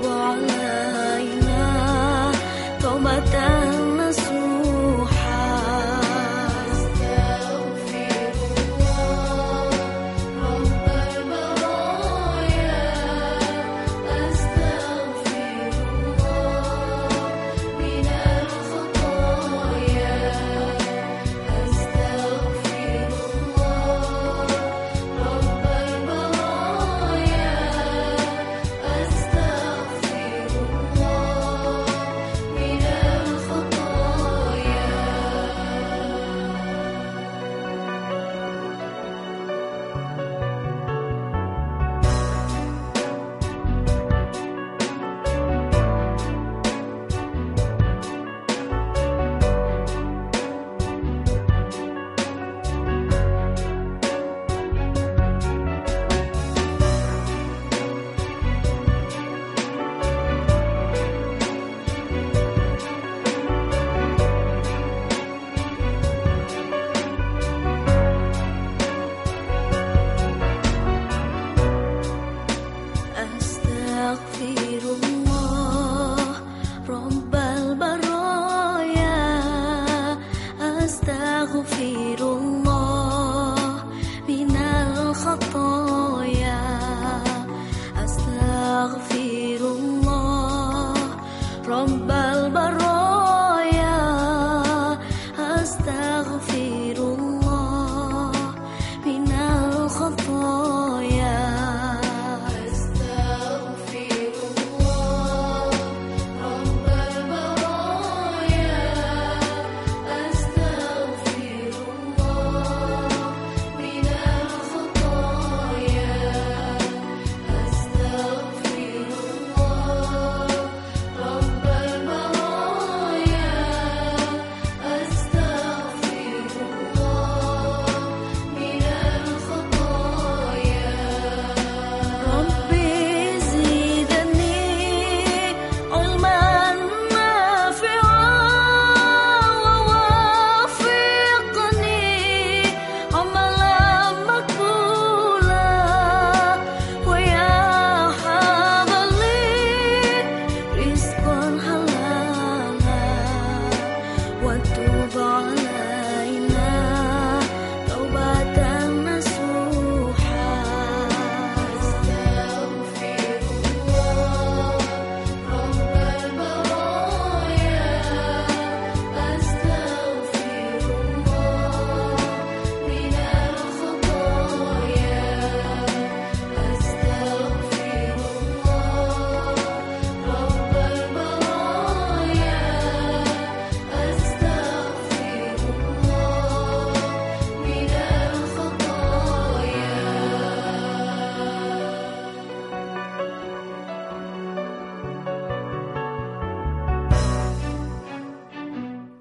过了。خير الله من الخطايا